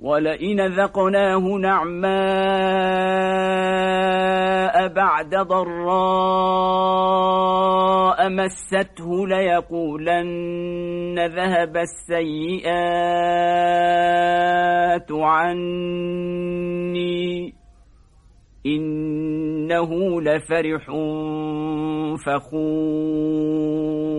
ولئن ذقناه نعماء بعد ضراء مسته ليقولن ذهب السيئات عني إنه لفرح فخور